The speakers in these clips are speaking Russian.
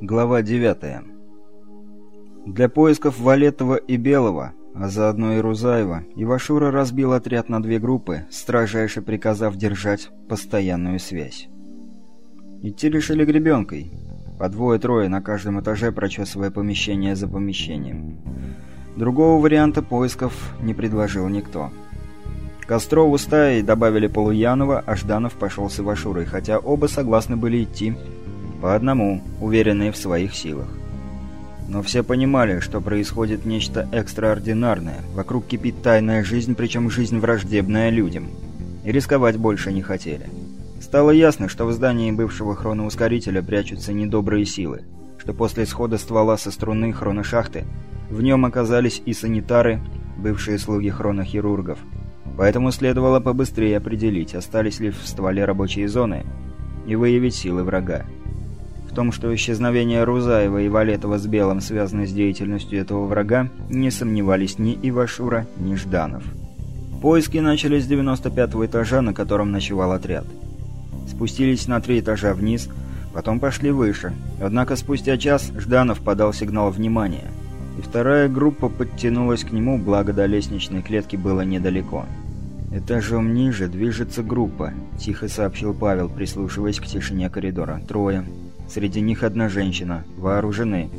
Глава 9. Для поисков Валетова и Белого, а заодно и Рузаева, Ивашура разбил отряд на две группы, строжайше приказав держать постоянную связь. Идти решили гребенкой, по двое-трое на каждом этаже прочесывая помещение за помещением. Другого варианта поисков не предложил никто. Кострову стаей добавили Полуянова, а Жданов пошел с Ивашурой, хотя оба согласны были идти по одному, уверенные в своих силах. Но все понимали, что происходит нечто экстраординарное, вокруг кипит тайная жизнь, причем жизнь враждебная людям. И рисковать больше не хотели. Стало ясно, что в здании бывшего хроноускорителя прячутся недобрые силы, что после схода ствола со струны хроношахты в нем оказались и санитары, бывшие слуги хронохирургов. Поэтому следовало побыстрее определить, остались ли в стволе рабочие зоны, и выявить силы врага том, что исчезновение Рузаева и Валетова с Белым связано с деятельностью этого врага, не сомневались ни Ивашура, ни Жданов. Поиски начались с 95-го этажа, на котором ночевал отряд. Спустились на три этажа вниз, потом пошли выше. Однако спустя час Жданов подал сигнал внимания, и вторая группа подтянулась к нему, благо до лестничной клетки было недалеко. «Этажом ниже движется группа», — тихо сообщил Павел, прислушиваясь к тишине коридора. «Трое. Среди них одна женщина, вооружены.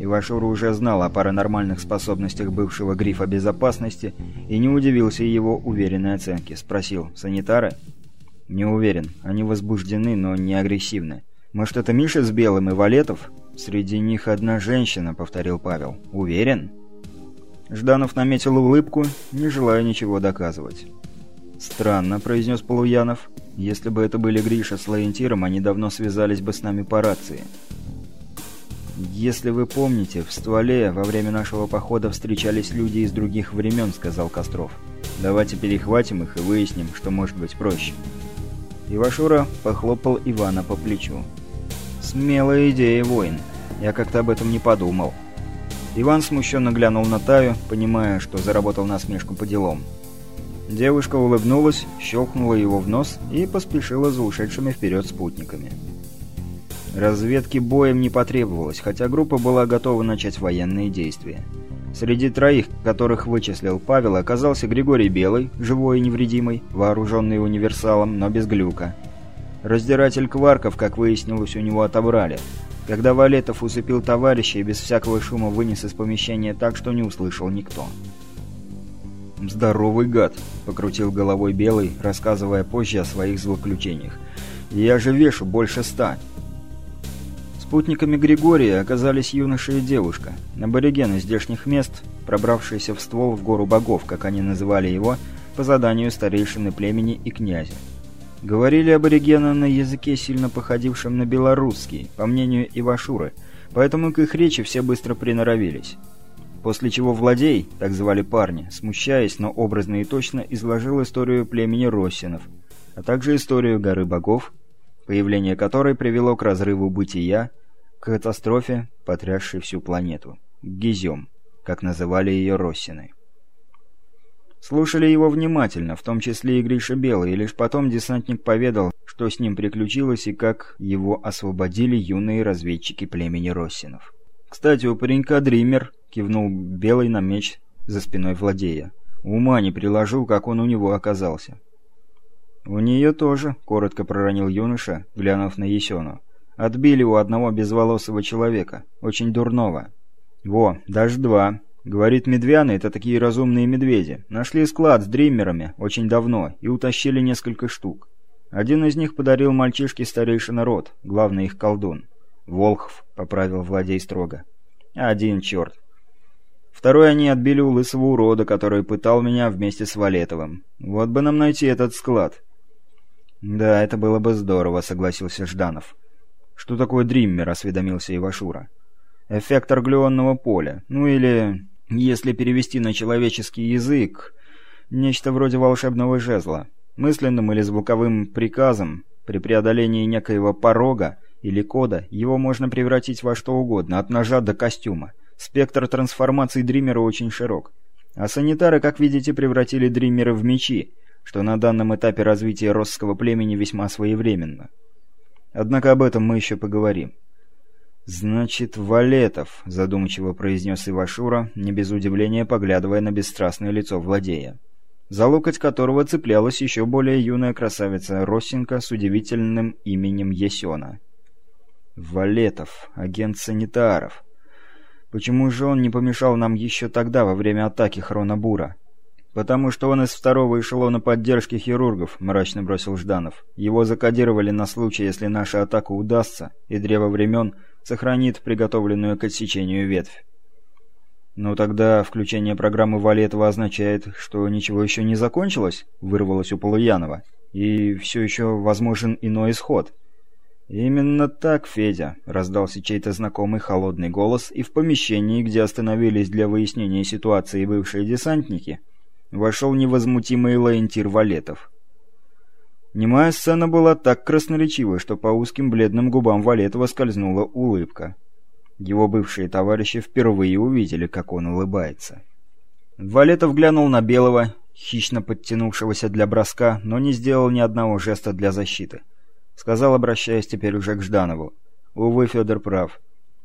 Ивашура уже знал о паранормальных способностях бывшего грифа безопасности и не удивился его уверенной оценке. Спросил, санитары? Не уверен. Они возбуждены, но не агрессивны. Может, это Миша с Белым и Валетов? Среди них одна женщина, повторил Павел. Уверен? Жданов наметил улыбку, не желая ничего доказывать. «Странно», — произнес Полуянов. «Если бы это были Гриша с Лаентиром, они давно связались бы с нами по рации». «Если вы помните, в стволе во время нашего похода встречались люди из других времен», — сказал Костров. «Давайте перехватим их и выясним, что может быть проще». Ивашура похлопал Ивана по плечу. «Смелая идея, воин. Я как-то об этом не подумал». Иван смущенно глянул на Таю, понимая, что заработал насмешку по делам. Девушка улыбнулась, щелкнула его в нос и поспешила за ушедшими вперед спутниками. Разведки боем не потребовалось, хотя группа была готова начать военные действия. Среди троих, которых вычислил Павел, оказался Григорий Белый, живой и невредимый, вооруженный универсалом, но без глюка. Раздиратель кварков, как выяснилось, у него отобрали. Когда Валетов усыпил товарища и без всякого шума вынес из помещения так, что не услышал никто. «Здоровый гад», — покрутил головой Белый, рассказывая позже о своих злоключениях. «Я же вешу больше ста». Спутниками Григория оказались юноша и девушка, аборигены здешних мест, пробравшиеся в ствол в гору богов, как они называли его, по заданию старейшины племени и князя. Говорили аборигены на языке, сильно походившем на белорусский, по мнению Ивашуры, поэтому к их речи все быстро приноровились. После чего Владей, так звали парня, смущаясь, но образно и точно, изложил историю племени Росинов, а также историю горы богов, появление которой привело к разрыву бытия, к катастрофе, потрясшей всю планету. Гизем, как называли ее Россины. Слушали его внимательно, в том числе и Гриша Белый, и лишь потом десантник поведал, что с ним приключилось и как его освободили юные разведчики племени Россинов. Кстати, у паренька Дример — кивнул Белый на меч за спиной Владея. «Ума не приложил, как он у него оказался». «У нее тоже», — коротко проронил юноша, глянув на Есену. «Отбили у одного безволосого человека, очень дурного». «Во, даже два», Говорит, медвяны — это такие разумные медведи. Нашли склад с дриммерами очень давно и утащили несколько штук. Один из них подарил мальчишке старейший народ, главный их колдун. «Волхв», — поправил Владей строго. «Один черт. Второй они отбили у лысого урода, который пытал меня вместе с Валетовым. Вот бы нам найти этот склад. Да, это было бы здорово, согласился Жданов. Что такое дриммер, осведомился Ивашура. Эффектор глюонного поля. Ну или, если перевести на человеческий язык, нечто вроде волшебного жезла. Мысленным или звуковым приказом при преодолении некоего порога или кода его можно превратить во что угодно, от ножа до костюма. Спектр трансформаций Дримера очень широк. А санитары, как видите, превратили Дримера в мечи, что на данном этапе развития росского племени весьма своевременно. Однако об этом мы еще поговорим. «Значит, Валетов», — задумчиво произнес Ивашура, не без удивления поглядывая на бесстрастное лицо владея, за локоть которого цеплялась еще более юная красавица Росинка с удивительным именем Есена. «Валетов, агент санитаров. Почему же он не помешал нам еще тогда, во время атаки Хронобура?» «Потому что он из второго эшелона поддержки хирургов», — мрачно бросил Жданов. «Его закодировали на случай, если наша атака удастся, и древо времен сохранит приготовленную к отсечению ветвь». «Ну тогда включение программы Валетова означает, что ничего еще не закончилось?» — вырвалось у Полуянова. «И все еще возможен иной исход». «Именно так, Федя», — раздался чей-то знакомый холодный голос, и в помещении, где остановились для выяснения ситуации бывшие десантники, вошел невозмутимый Лаентир Валетов. Немая сцена была так красноречива, что по узким бледным губам Валетова скользнула улыбка. Его бывшие товарищи впервые увидели, как он улыбается. Валетов глянул на Белого, хищно подтянувшегося для броска, но не сделал ни одного жеста для защиты. Сказал, обращаясь теперь уже к Жданову. «Увы, Федор прав.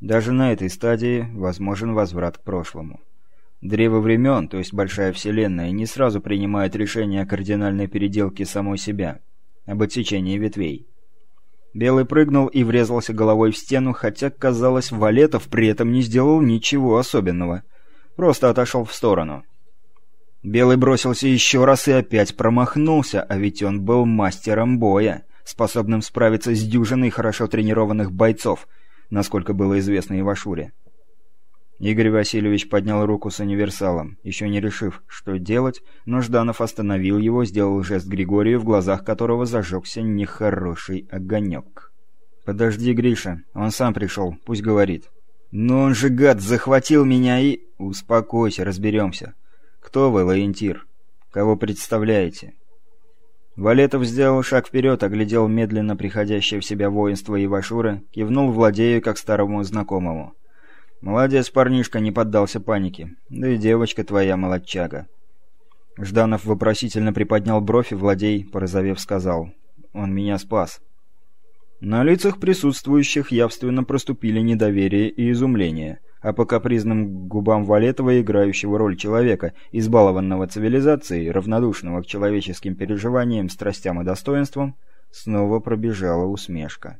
Даже на этой стадии возможен возврат к прошлому». Древо времен, то есть Большая Вселенная, не сразу принимает решение о кардинальной переделке самой себя, об отсечении ветвей. Белый прыгнул и врезался головой в стену, хотя, казалось, Валетов при этом не сделал ничего особенного. Просто отошел в сторону. Белый бросился еще раз и опять промахнулся, а ведь он был мастером боя, способным справиться с дюжиной хорошо тренированных бойцов, насколько было известно Ивашуре. Игорь Васильевич поднял руку с универсалом, еще не решив, что делать, но Жданов остановил его, сделал жест Григорию, в глазах которого зажегся нехороший огонек. «Подожди, Гриша, он сам пришел, пусть говорит». «Но он же, гад, захватил меня и...» «Успокойся, разберемся. Кто вы, Лаентир? Кого представляете?» Валетов сделал шаг вперед, оглядел медленно приходящее в себя воинство Ивашура, кивнул владею как старому знакомому. «Молодец, парнишка, не поддался панике. Да и девочка твоя молодчага». Жданов вопросительно приподнял бровь и владей, порозовев, сказал. «Он меня спас». На лицах присутствующих явственно проступили недоверие и изумление, а по капризным губам Валетова, играющего роль человека, избалованного цивилизацией, равнодушного к человеческим переживаниям, страстям и достоинствам, снова пробежала усмешка.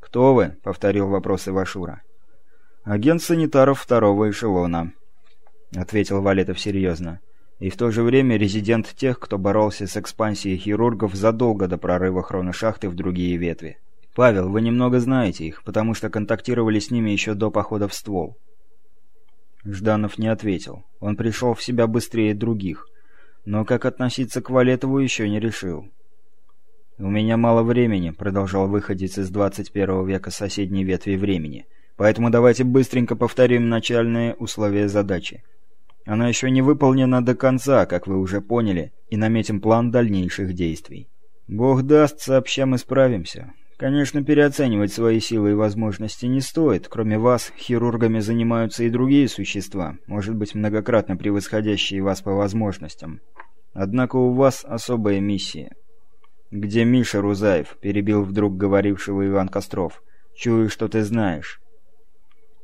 «Кто вы?» — повторил вопрос Ивашура. «Агент санитаров второго эшелона», — ответил Валетов серьезно. «И в то же время резидент тех, кто боролся с экспансией хирургов задолго до прорыва хроношахты в другие ветви. Павел, вы немного знаете их, потому что контактировали с ними еще до похода в ствол». Жданов не ответил. Он пришел в себя быстрее других. Но как относиться к Валетову еще не решил. «У меня мало времени», — продолжал выходец из 21 века соседней ветви времени. Поэтому давайте быстренько повторим начальные условия задачи. Она еще не выполнена до конца, как вы уже поняли, и наметим план дальнейших действий. Бог даст, сообща мы справимся. Конечно, переоценивать свои силы и возможности не стоит. Кроме вас, хирургами занимаются и другие существа, может быть, многократно превосходящие вас по возможностям. Однако у вас особая миссия. «Где Миша Рузаев?» – перебил вдруг говорившего Иван Костров. «Чую, что ты знаешь».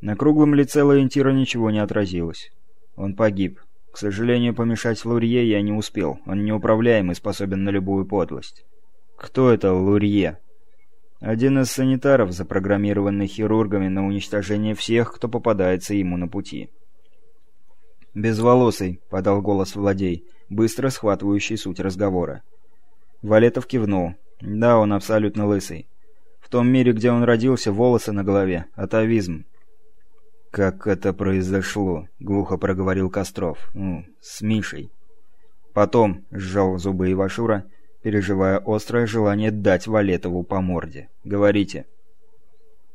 На круглом лице Лаентира ничего не отразилось. Он погиб. К сожалению, помешать Лурье я не успел. Он неуправляем и способен на любую подлость. Кто это Лурье? Один из санитаров, запрограммированный хирургами на уничтожение всех, кто попадается ему на пути. «Безволосый», — подал голос владей, быстро схватывающий суть разговора. Валетов кивнул. «Да, он абсолютно лысый. В том мире, где он родился, волосы на голове. Атовизм. «Как это произошло?» — глухо проговорил Костров. «Ну, с Мишей». «Потом», — сжал зубы Ивашура, переживая острое желание дать Валетову по морде. «Говорите».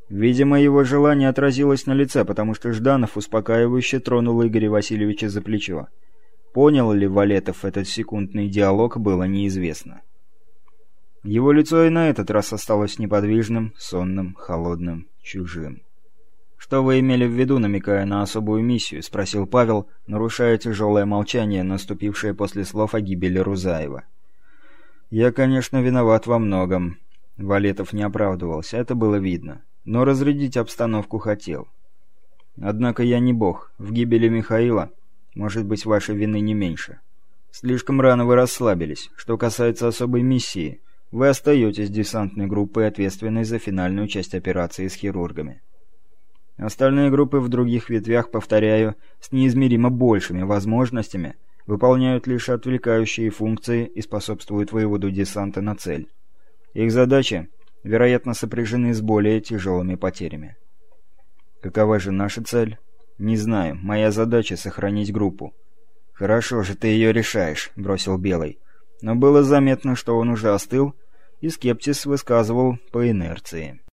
Видимо, его желание отразилось на лице, потому что Жданов успокаивающе тронул Игоря Васильевича за плечо. Понял ли Валетов этот секундный диалог, было неизвестно. Его лицо и на этот раз осталось неподвижным, сонным, холодным, чужим. «Что вы имели в виду, намекая на особую миссию?» — спросил Павел, нарушая тяжелое молчание, наступившее после слов о гибели Рузаева. «Я, конечно, виноват во многом». Валетов не оправдывался, это было видно. но разрядить обстановку хотел. Однако я не бог. В гибели Михаила может быть вашей вины не меньше. Слишком рано вы расслабились. Что касается особой миссии, вы остаетесь десантной группой, ответственной за финальную часть операции с хирургами. Остальные группы в других ветвях, повторяю, с неизмеримо большими возможностями, выполняют лишь отвлекающие функции и способствуют выводу десанта на цель. Их задачи, вероятно, сопряжены с более тяжелыми потерями. Какова же наша цель? Не знаю. Моя задача — сохранить группу. «Хорошо же ты ее решаешь», — бросил Белый. Но было заметно, что он уже остыл, и скептиз высказывал по инерции.